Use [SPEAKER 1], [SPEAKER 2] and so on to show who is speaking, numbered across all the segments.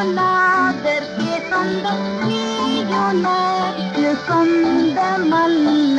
[SPEAKER 1] சொல்லாதற்கே சொந்தம் நீயோ சொந்தமல்ல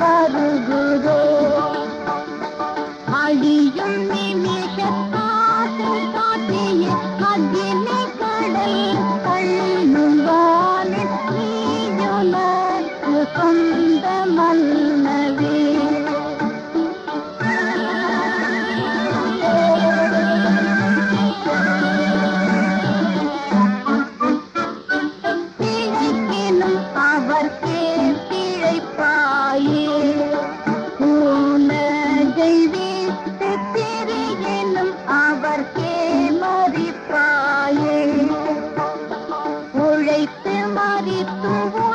[SPEAKER 1] வருகுதோ அடியும் நிமிஷத்தாசை காட்டிய அதினை கடல் தள்ளும் வானில் நீ தெரியலும் அவர்க்கே மதிப்பாயே. உழைத்து மதித்துவோம்